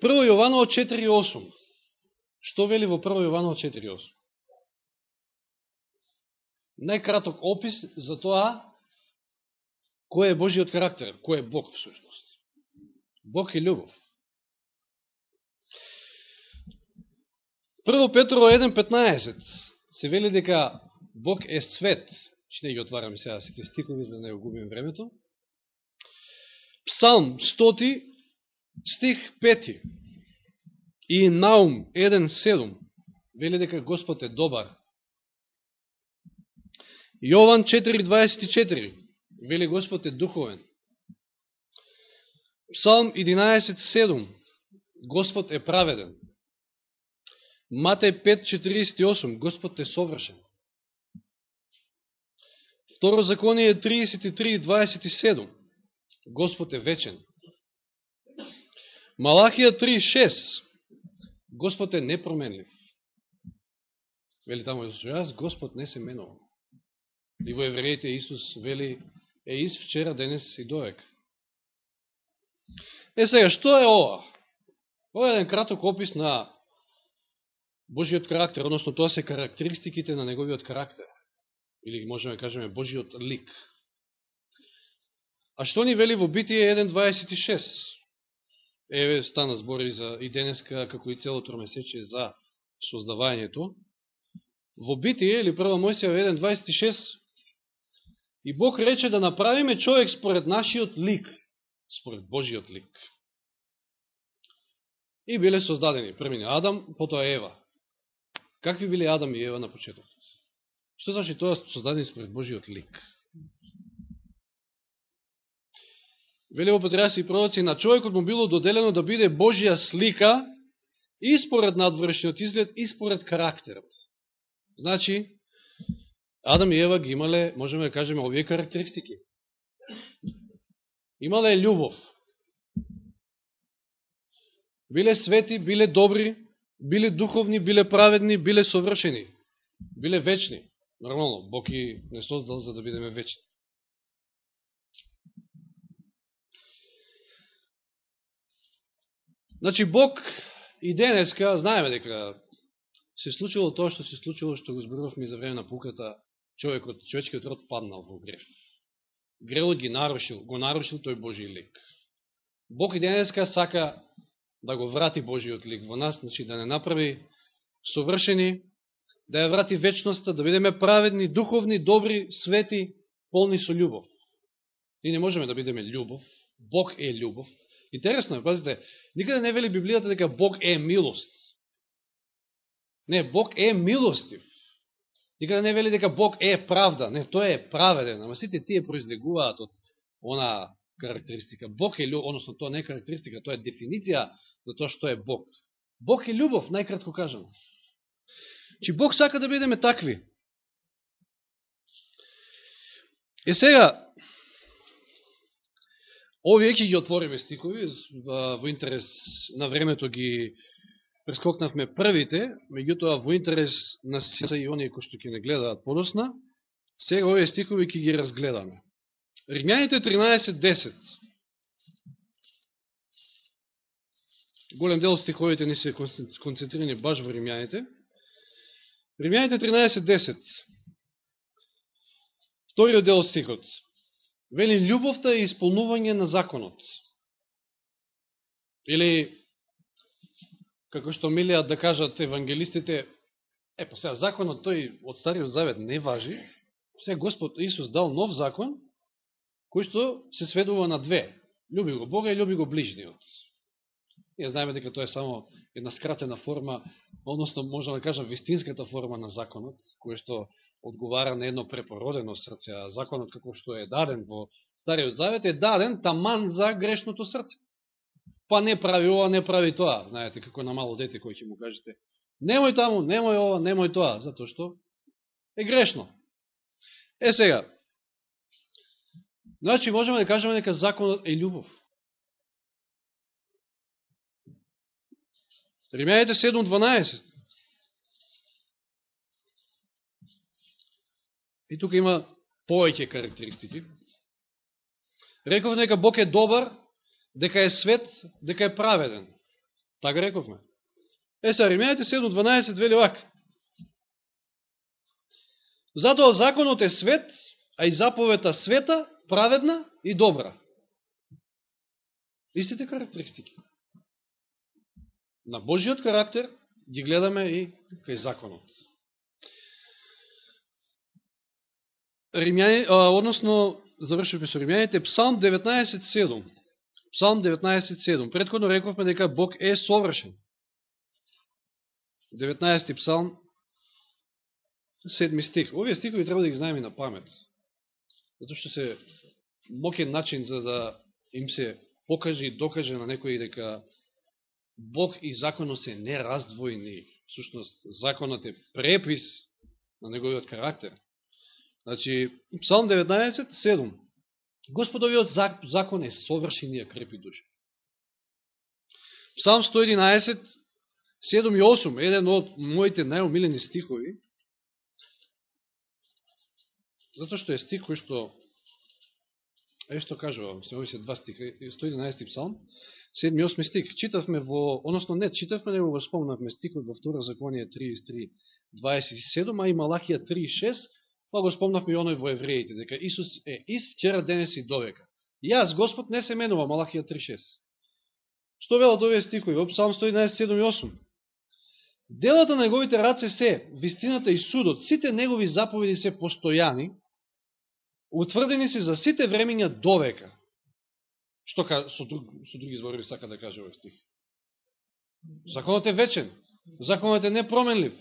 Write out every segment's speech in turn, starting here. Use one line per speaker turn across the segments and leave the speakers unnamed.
Прво Јованово 4.8. Што вели во Прво Јованово 4.8? Најкраток опис за тоа кој е Божиот карактер, кој е Бог всушност. Бог е љубов. Прво Петро 1.15 се вели дека Бог е свет. Ще не ги отвараме сега сите стикови, за да не губим времето. Псалм 100 стих 5 и Наум 1.7 вели дека Господ е добар. Јован 4.24 вели Господ е духовен. Псалм 11.7 Господ е праведен. Матеј 5.48 Господ е совршен. Второ законие 33.27 Господ е вечен. Малахија 3.6 Господ е непроменлив. Вели тамо Исус, јас Господ не се менува. И во евреите Исус вели е из вчера, денес и доек“. Е сега, што е ова? Ова е еден краток опис на Божиот карактер, односно тоа се карактеристиките на неговиот карактер. Или можеме да кажеме Божиот лик. А што ни вели во Битие 1.26? Еве стана збори за и денеска, како и целото тромесече, за создавањето. Во Битие, или прва Мојсија 1.26, и Бог рече да направиме човек според нашиот лик, според Божиот лик. И биле создадени, премине Адам, потоа Ева. Какви биле Адам и Ева на почеток? Што значи тоа создадени според Божиот лик? Веле во Патриарси и пророци, на човекот му било доделено да биде Божија слика и според надвршниот изглед, и според карактерот. Значи, Адам и Ева ги имале, можеме да кажеме, овие карактеристики. Имале љубов. Биле свети, биле добри, биле духовни, биле праведни, биле совршени, биле вечни. Нормално, Бог и не создал за да бидеме вечни. Значи, Бог и денеска, знаеме дека се случило тоа што се случило, што го зборувавме за време на пуката, човекот, човечкиот род паднал во греф. Грелот ги нарушил, го нарушил тој Божи лик. Бог и денеска сака да го врати Божиот лик во нас, значи да не направи совршени, да ја врати вечноста, да бидеме праведни, духовни, добри, свети, полни со љубов. Ние не можеме да бидеме љубов. Бог е љубов. Интересно е, пазите, никаде не вели Библијата дека Бог е милост. Не, Бог е милостив. Никаде не вели дека Бог е правда. Не, тој е праведен. Ама сите тие произлегуваат од она карактеристика. Бог е љубов, односно тоа не е карактеристика, тоа е дефиниција за тоа што е Бог. Бог е љубов, најкратко кажам. Чи Бог сака да бидеме такви. Е сега, Овие ќе ги отвориме стикови, во интерес на времето ги прескокнавме првите, меѓутоа во интерес на сеса и оние кои што ќе не гледаат подосна, сега овие стикови ќе ги разгледаме. Римјаните 13.10 Голем дел стиховите не се концентрирани баш во Римјаните. Римјаните 13.10 Вториот дел стихот Вели, љубовта е исполнување на законот. Или, како што милиат да кажат евангелистите, е, по сега, законот тој од Стариот Завет не важи, сега Господ Исус дал нов закон, кој што се сведува на две. Люби го Бога и люби го ближниот. Ние знаеме дека тоа е само една скратена форма, односно, можам да кажам, вистинската форма на законот, кој што одговара на едно препородено срце, а законот како што е даден во Стариот Завет е даден таман за грешното срце. Па не прави ова, не прави тоа. Знаете, како на мало дете кој ќе му кажете, немој таму, немој ова, немој тоа, затоа што е грешно. Е сега, значи можеме да кажеме дека законот е љубов. Римејите 7.12 И тука има повеќе карактеристики. Реков дека Бог е добар, дека е свет, дека е праведен. Така рековме. Е, са, Римјаните 7.12 вели вак. Затоа законот е свет, а и заповета света, праведна и добра. Истите карактеристики. На Божиот карактер ги гледаме и кај законот. Римјани, а, односно, завршивме со Римјаните, Псалм 19.7. Псалм 19.7. Предходно рековме дека Бог е совршен. 19 псалм, 7 стих. Овие стихови треба да ги знаеме на памет. Зато што се мокен начин за да им се покаже и докаже на некој дека Бог и законот се нераздвојни. Сушност, законот е препис на неговиот карактер. Значи, Псалм 19, 7. Господовиот закон е совршен и крепи душа. Псалм 111, 7 и 8, еден од моите најомилени стихови, затоа што е стих кој што, е што кажувам, се овие се два стиха, 111 псалм, 7 и 8 стих, читавме во, односно не, читавме него го спомнавме стихот во втора законие 33, 27, а и Малахија 3 6, Тоа го спомнавме и оној во евреите, дека Исус е ист вчера, денес и довека. И јас, Господ, не се менува, Малахија 36. Што велат овие стихови? Во Псалм 111, 7 и 8. Делата на неговите раце се, вистината и судот, сите негови заповеди се постојани, утврдени се за сите времења довека. Што ка, со, друг, со други зборови сака да каже овој стих? Законот е вечен. Законот е непроменлив.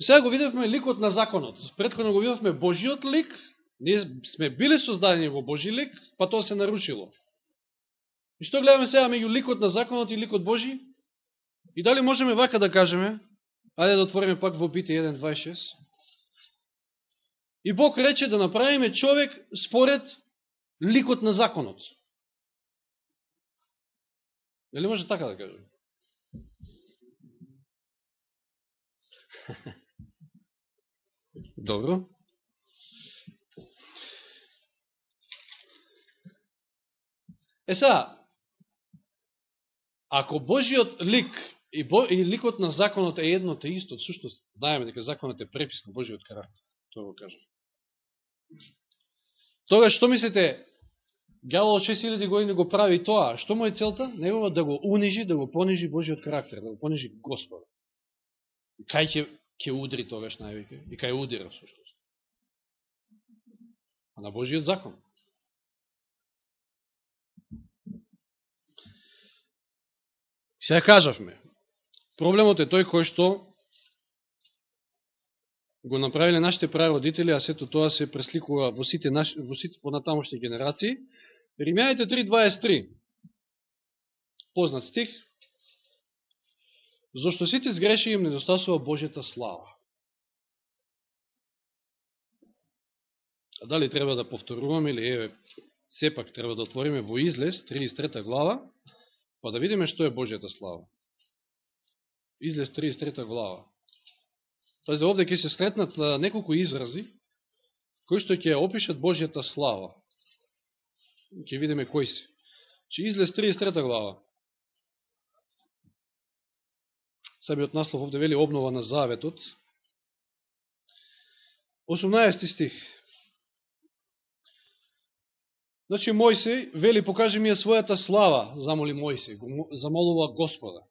И сега го видевме ликот на законот. Предходно го видевме Божиот лик, ние сме били создадени во Божи лик, па тоа се нарушило. И што гледаме сега меѓу ликот на законот и ликот Божи? И дали можеме вака да кажеме? Ајде да отвориме пак во Бите 1.26. И Бог рече да направиме човек според ликот на законот. Дали може така да кажеме? Добро. Е са, Ако Божиот лик и, Бо, и ликот на законот е едно те исто, сушто знаеме дека законот е препис на Божиот карактер, тоа го кажам. Тога што мислите, Гјавол 6000 години го прави тоа, што му е целта? Негова да го унижи, да го понижи Божиот карактер, да го понижи Господа. Кај ќе, ќе удри тогаш највеќе? И кај удира, всушност. А на Божиот закон. Се кажавме, проблемот е тој кој што го направиле нашите прародители, а сето тоа се пресликува во сите, наши, во сите понатамошни генерации. Римјаните 3.23, познат стих, зашто сите сгреши им недостасува Божјата слава. А дали треба да повторуваме или еве, сепак треба да отвориме во Излез, 33 глава, Па да видиме што е Божјата слава. Излез 33 глава. Пази, овде ќе се сретнат неколку изрази, кои што ќе опишат Божијата слава. Ќе видиме кои се. Че излез 33 глава. Самиот наслов овде вели обнова на заветот. 18 стих. Значи Мојсей вели покажи ми ја својата слава, замоли Мојсей, замолува Господа.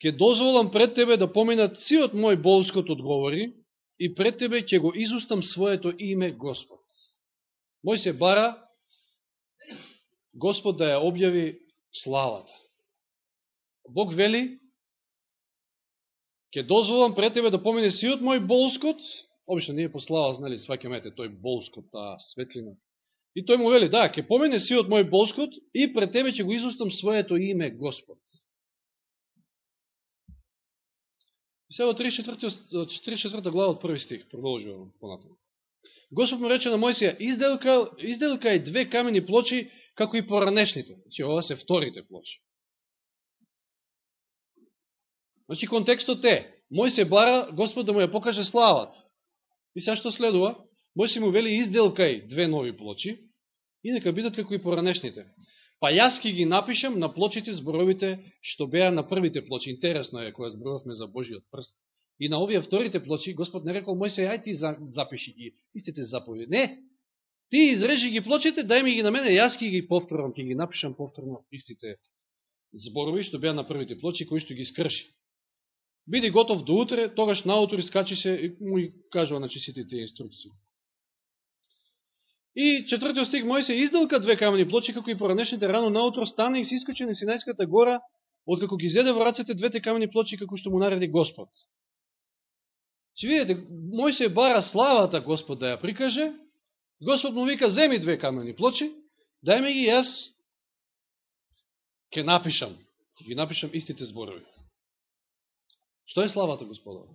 Ке дозволам пред тебе да поминат сиот мој болскот одговори и пред тебе ќе го изустам своето име Господ. Мојсей бара Господ да ја објави славата. Бог вели ке дозволам пред тебе да помине сиот мој болскот, обично ние по слава знали мете тој болскот, таа светлина, И тој му вели, да, ќе помине сиот мој болскот и пред тебе ќе го изустам своето име Господ. И сега 34 глава од први стих, продолжувам понатаму. Господ му рече на Мојсија, изделка, изделка е две камени плочи, како и поранешните. Че ова се вторите плочи. Значи, контекстот е, мој се бара Господ да му ја покаже слават. И сега што следува? Мој се му вели изделкај две нови плочи и нека бидат како и поранешните. Па јас ки ги напишам на плочите зборовите што беа на првите плочи. Интересно е кога зборовме за Божиот прст. И на овие вторите плочи Господ не рекол мој се ај ти запиши ги истите заповеди. Не, ти изрежи ги плочите, дај ми ги на мене, јас ки ги повторам, ки ги напишам повторно истите зборови што беа на првите плочи, кои што ги скрши. Биди готов до утре, тогаш наутро искачи се и му кажува на сите тие инструкции. И четвртиот стих Мојсе изделка две камени плочи, како и поранешните рано наутро стане и се искачи на Синајската гора, откако ги зеде во рацете двете камени плочи, како што му нареди Господ. Че видите, Мојсе бара славата Господ да ја прикаже, Господ му вика, земи две камени плочи, дај ми ги јас, ке напишам, ќе ги напишам истите зборови. Што е славата Господа?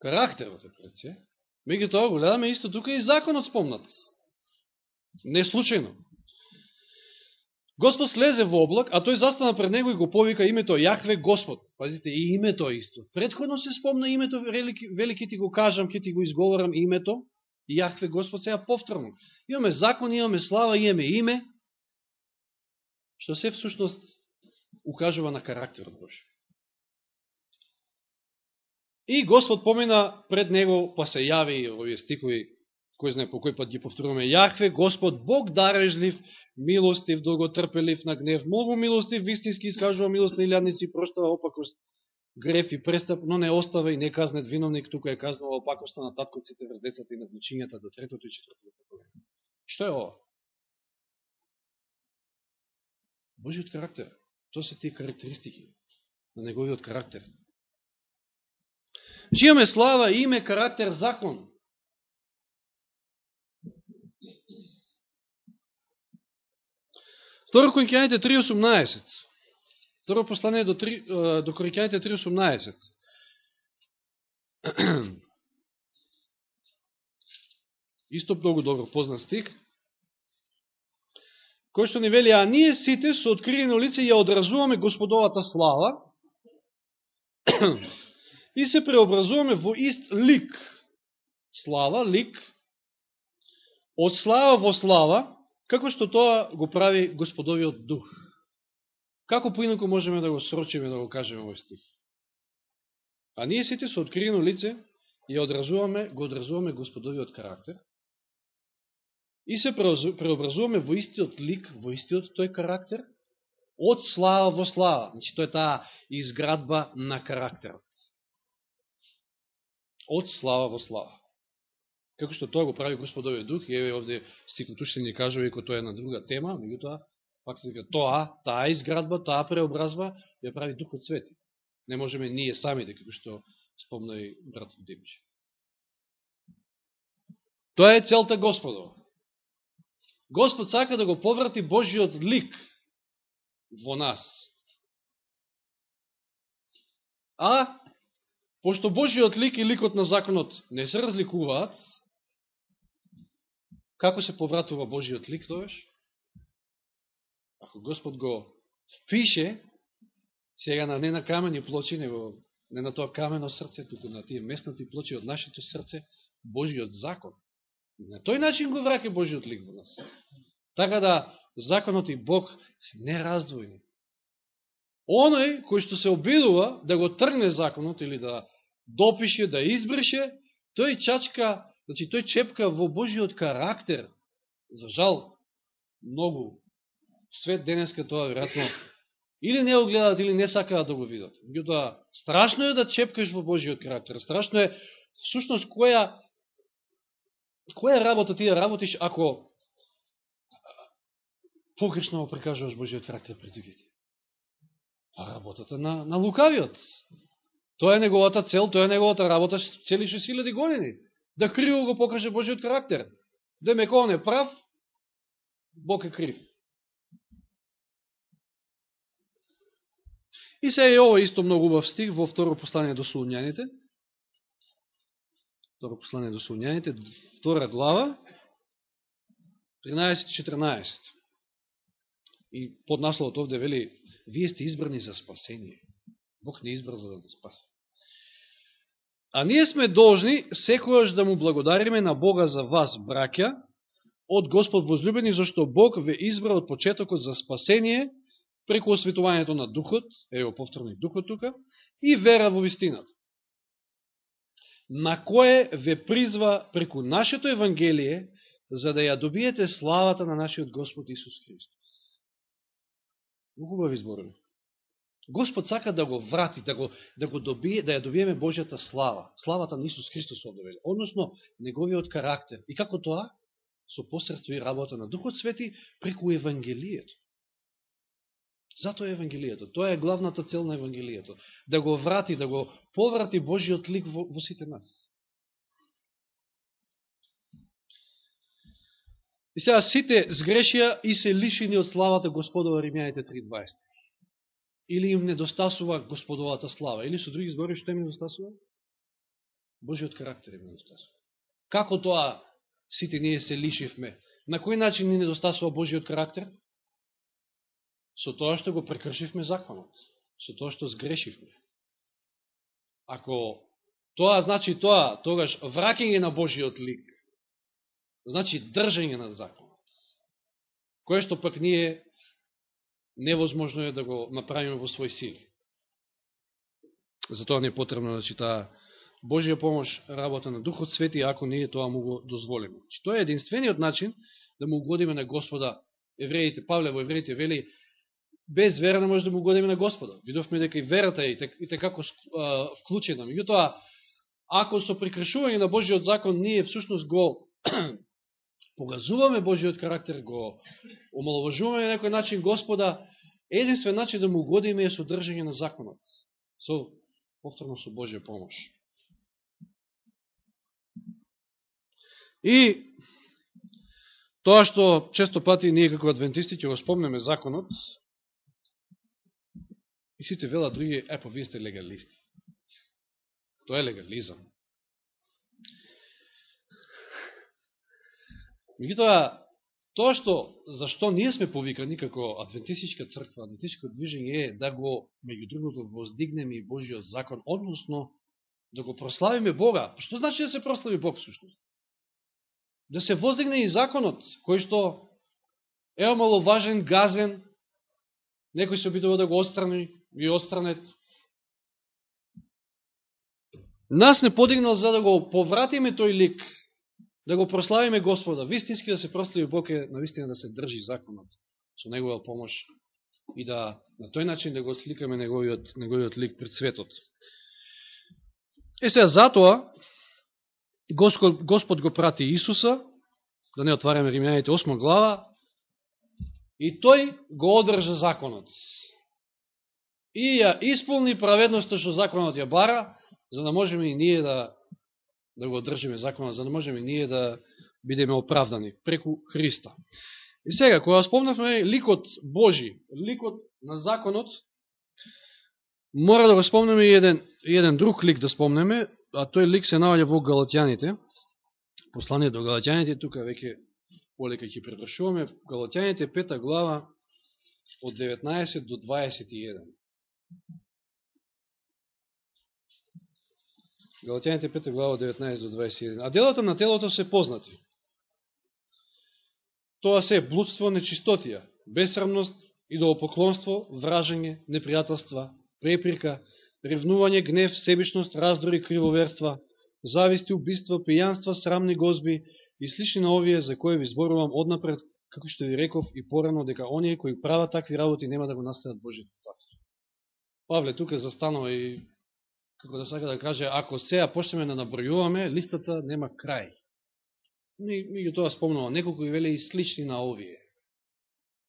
Карактерот е пред Меѓу тоа го гледаме исто тука и законот спомнат. Не случайно. Господ слезе во облак, а тој застана пред него и го повика името Јахве Господ. Пазите, и името е исто. Предходно се спомна името, велики, велики ти го кажам, ке ти го изговорам името, Јахве Господ, сега повторно. Имаме закон, имаме слава, имаме име, што се всушност укажува на карактерот Божи. И Господ помина пред него, па се јави овие стикови, кој знае по кој пат ги повторуваме, Јахве, Господ, Бог дарежлив, милостив, долготрпелив на гнев, многу милостив, вистински искажува милост на илјадници, проштава опакост, греф и престап, но не остава и не казнет виновник, тука е казнува опакоста на татковците врз децата и на внучињата до третото и четвртото поколение. Што е ова? Божиот карактер. Тоа се тие карактеристики на неговиот карактер. Че имаме слава, име, карактер, закон. Второ Коринќаните 3.18. Второ послание до, 3, до Коринќаните 3.18. Исто многу добро познат стик. Кој што ни вели, а ние сите со откриено лице ја одразуваме Господовата слава, и се преобразуваме во ист лик. Слава, лик, од слава во слава, како што тоа го прави Господовиот дух. Како поинако можеме да го срочиме, да го кажеме овој стих? А ние сите со откриено лице ја одразуваме, го одразуваме Господовиот карактер и се преобразуваме во истиот лик, во истиот тој карактер, од слава во слава. Значи, тоа е таа изградба на карактерот од слава во слава. Како што тоа го прави Господовиот Дух, и еве овде стикот уште ни кажува ико тоа е на друга тема, меѓутоа, пак се тоа, таа изградба, таа преобразба, ја прави Духот Свети. Не можеме ние самите, како што спомна и братот Димич. Тоа е целта Господова. Господ сака да го поврати Божиот лик во нас. А Пошто Божиот лик и ликот на законот не се разликуваат, како се повратува Божиот лик тоеш? Ако Господ го впише, сега на не на камени плочи, него не на тоа камено срце, туку на тие местнати плочи од нашето срце, Божиот закон. На тој начин го враке Божиот лик во нас. Така да, законот и Бог се нераздвојни. Оној кој што се обидува да го тргне законот или да допише, да избрише, тој чачка, значи тој чепка во Божиот карактер. За жал, многу свет денеска тоа веројатно или не го гледаат, или не сакаат да го видат. Меѓутоа, страшно е да чепкаш во Божиот карактер. Страшно е, всушност, која која работа ти ја работиш ако погрешно го прикажуваш Божиот карактер пред другите? А работата на, на лукавиот. Тоа е неговата цел, тоа е неговата работа цели 6000 години. Да криво го покаже Божиот карактер. Демек он е прав, Бог е крив. И се е ова исто многу убав стих во второ послание до Солуњаните. Второ послание до Солуњаните, втора глава, 13-14. И под насловот овде вели, вие сте избрани за спасение. Бог не избра за да не спаси. А ние сме должни секојаш да му благодариме на Бога за вас, браќа, од Господ возлюбени, зашто Бог ве избра од почетокот за спасение преку осветувањето на Духот, ево повторно и Духот тука, и вера во вистината, на кое ве призва преку нашето Евангелие, за да ја добиете славата на нашиот Господ Исус Христос. Хубави зборови. Господ сака да го врати, да, го, да, го добие, да ја добиеме Божјата слава, славата на Исус Христос одновели, односно неговиот карактер. И како тоа? Со посредство и работа на Духот Свети преку Евангелието. Зато е Евангелието. Тоа е главната цел на Евангелието. Да го врати, да го поврати Божиот лик во, во сите нас. И сега сите сгрешија и се лишени од славата Господова Римјаните 3.20. Или им недостасува Господовата слава. Или со други збори, што им недостасува? Божиот карактер им недостасува. Како тоа сите ние се лишивме? На кој начин ни недостасува Божиот карактер? со тоа што го прекршивме законот, со тоа што сгрешивме. Ако тоа значи тоа, тогаш вракење на Божиот лик, значи држање на законот, кое што пак ние невозможно е да го направиме во свој сили. Затоа не е потребно значи, таа Божија помош работа на Духот Свети, ако ние тоа му го дозволиме. Че тоа е единствениот начин да му угодиме на Господа. Евреите, Павле во Евреите вели, без вера не може да му угодиме на Господа. Видовме дека и верата е и како вклучена. Меѓутоа, ако со прикрешување на Божиот закон ние всушност го погазуваме Божиот карактер, го омаловажуваме на некој начин Господа, единствен начин да му годиме е содржање на законот. Со, повторно со Божија помош. И тоа што често пати ние како адвентисти ќе го спомнеме законот, И сите велат други, епо, вие сте легалисти. Тоа е легализам. Меѓутоа, тоа што, зашто ние сме повикани како адвентистичка црква, адвентистичко движење е да го, меѓу другото, воздигнеме и Божиот закон, односно да го прославиме Бога. Што значи да се прослави Бог всушност? Да се воздигне и законот, кој што е омаловажен, газен, некој се обидува да го острани, ви остранет. Нас не подигнал за да го повратиме тој лик, да го прославиме Господа. Вистински да се прослави Бог е навистина да се држи законот со Негова помош и да на тој начин да го сликаме неговиот, неговиот лик пред светот. Е сега, затоа Господ, Господ го прати Исуса, да не отваряме Римјаните 8 глава, и тој го одржа законот и ја исполни праведноста што законот ја бара, за да можеме и ние да, да го одржиме законот, за да можеме ние да бидеме оправдани преку Христа. И сега, кога спомнавме ликот Божи, ликот на законот, мора да го спомнеме и еден, еден друг лик да спомнеме, а тој лик се наоѓа во Галатјаните, послание до Галатјаните, тука веќе полека ќе превршуваме, Галатјаните, пета глава, од 19 до 21. Галатјаните 5 глава 19 до 21. А делата на телото се познати. Тоа се блудство, нечистотија, бесрамност, идолопоклонство, вражање, непријателства, преприка, ревнување, гнев, себичност, раздори, кривоверства, зависти, убиства, пијанства, срамни гозби и слични на овие за кои ви зборувам однапред, како што ви реков и порано, дека оние кои прават такви работи нема да го настават Божието царство. Павле тука застанува и како да сака да каже, ако сега почнеме да набројуваме, листата нема крај. Меѓу тоа спомнува неколку и вели и слични на овие.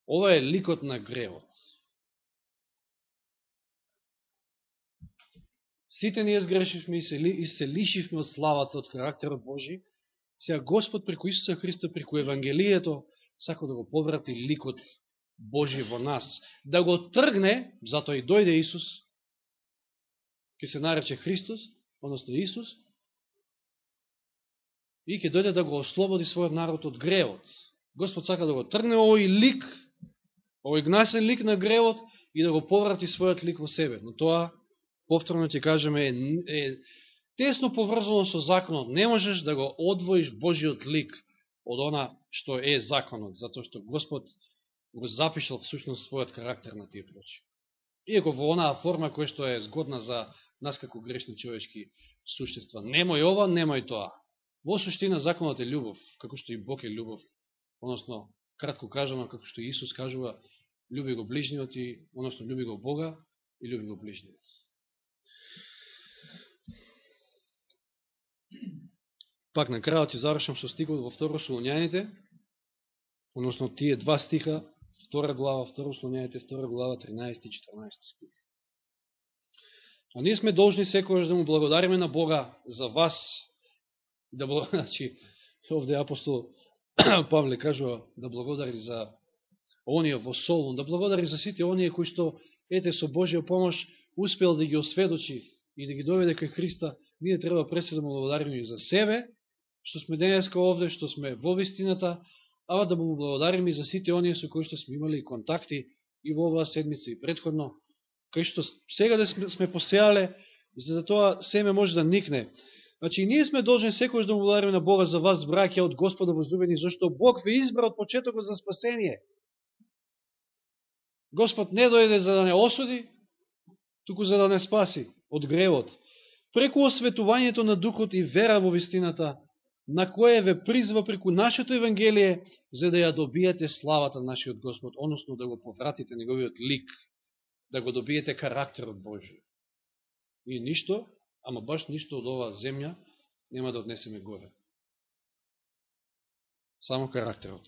Ова е ликот на гревот. Сите ние сгрешивме и се, и се лишивме од славата, од карактерот Божи. Сега Господ преку Исуса Христа, преку Евангелието, сака да го поврати ликот Божи во нас, да го тргне, затоа и дојде Исус, ќе се нарече Христос, односно Исус, и ќе дојде да го ослободи својот народ од гревот. Господ сака да го трне овој лик, овој гнасен лик на гревот и да го поврати својот лик во себе. Но тоа, повторно ќе кажеме, е, е тесно поврзано со законот. Не можеш да го одвоиш Божиот лик од она што е законот, затоа што Господ го запишал всушност својот карактер на тие прочи. Иако во онаа форма која што е згодна за нас како грешни човечки суштества. Немој ова, немој тоа. Во суштина законот е љубов, како што и Бог е љубов. Односно, кратко кажано, како што Исус кажува, љуби го ближниот и, односно, љуби го Бога и љуби го ближниот. Пак на крајот ќе завршам со стихот во второ Солуњаните, односно тие два стиха, втора глава, второ Солуњаните, втора глава, 13 и 14 стих. А ние сме должни секојаш да му благодариме на Бога за вас, да благодариме, значи, овде апостол Павле кажува да благодари за оние во Солун, да благодари за сите оние кои што, ете, со Божија помош, успел да ги осведочи и да ги доведе кај Христа, ние треба пресе да му благодариме и за себе, што сме денеска овде, што сме во вистината, ава да му благодариме и за сите оние со кои што сме имали контакти и во оваа седмица и предходно, кај што сега да сме, сме посеале, за да тоа семе може да никне. Значи, ние сме должни секојаш да му благодариме на Бога за вас, браќа од Господа возлюбени, зашто Бог ве избра од почетокот за спасение. Господ не дојде за да не осуди, туку за да не спаси од гревот. Преку осветувањето на Духот и вера во вистината, на кое ве призва преку нашето Евангелие, за да ја добиете славата на нашиот Господ, односно да го повратите неговиот лик, да го добиете карактерот Божи. И ништо, ама баш ништо од оваа земја нема да однесеме горе. Само карактерот.